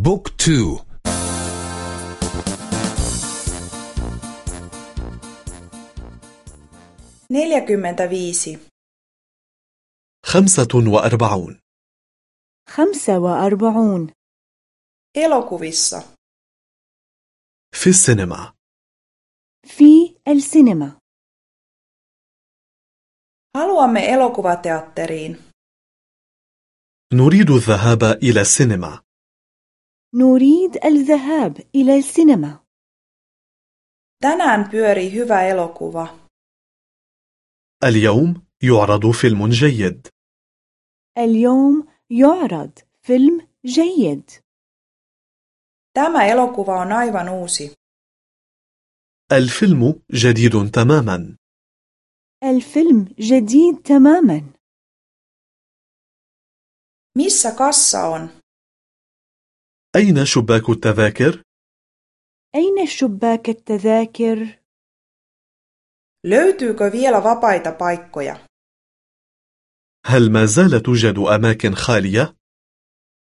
بوك تو. neljäkymmentä viisi خمسة وأربعون. خمسة وأربعون. elokuvissa في السينما. في السينما. haluamme elokuvateatteriin. نريد الذهاب إلى السينما. نريد الذهاب إلى السينما. Tänään pyörii hyvä elokuva. اليوم يعرض فيلم جيد. اليوم يعرض فيلم جيد. Tämä elokuva on aivan uusi. الفيلم جديد تماما. الفيلم جديد تماما. Missä kassa on? أين شباك التذاكر؟ أين شباك التذاكر؟ löytyykö vielä vapaita paikkoja هل ما زال توجد أماكن خالية؟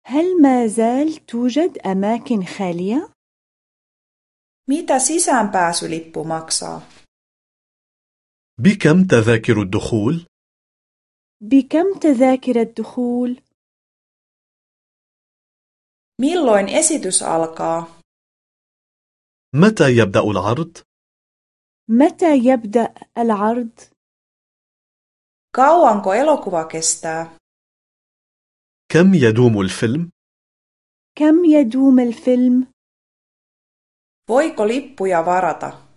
هل ما زال توجد أماكن خالية؟ mitä sisäänpääsylippu maksaa بكم تذاكر الدخول؟ بكم تذاكر الدخول؟ Milloin esitys alkaa متى يبدأ العرض؟ متى يبدأ العرض؟ kauanko elokuva kestää كم يدوم الفيلم؟ كم يدوم الفيلم؟ voiko lippuja varata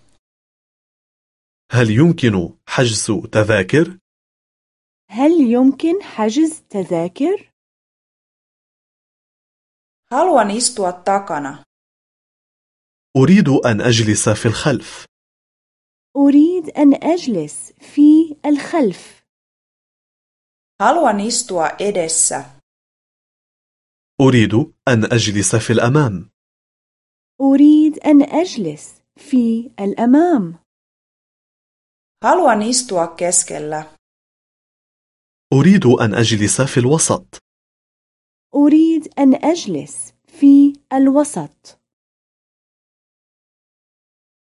هل يمكن حجز تذاكر؟ هل يمكن حجز تذاكر؟ Haluan istua takana. أريد أن أجلس في الخلف. أريد أن أجلس في الخلف. Haluan istua edessä. أريد أن أجلس في الأمام. أريد أن أجلس في الأمام. Haluan istua keskellä. أريد أن أجلس في الوسط. أريد أن أجلس في الوسط.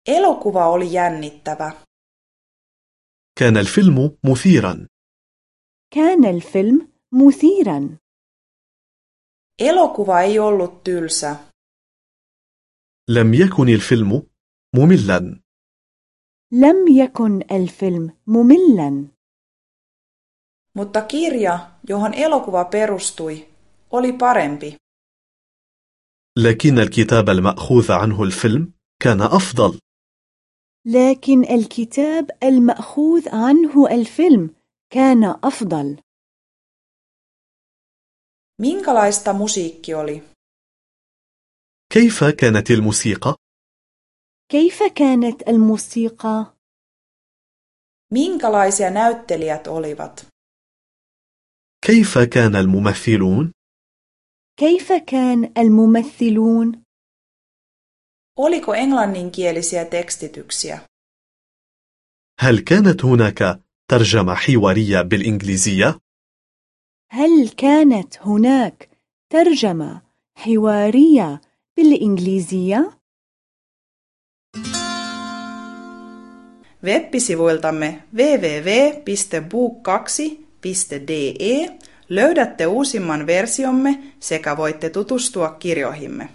Elokuva oli jännittävä. كان الفيلم مثيرا. كان الفيلم مثيرا. Elokuva ei ollut tylsä. لم يكن الفيلم مملا. لم يكن الفيلم مملا. Mutta kirja johon elokuva perustui oli parempi لكن الكتاب المأخوذ عنه الفيلم كان أفضل لكن الكتاب المأخوذ عنه الفيلم كان أفضل minkälaista musiikki oli كيف كانت الموسيقى؟ كيف كانت الموسيقى؟ minkälaisia näyttelijät olivat كيف كان الممثلون؟ كيف كان الممثلون؟ oliko englanninkielisiä tekstityksiä هل كانت هناك ترجمة حوارية بالإنجليزية؟ هل كانت هناك ترجمة حوارية بالإنجليزية؟ Web-sivuiltamme www.book2.de löydätte uusimman versiomme sekä voitte tutustua kirjoihimme.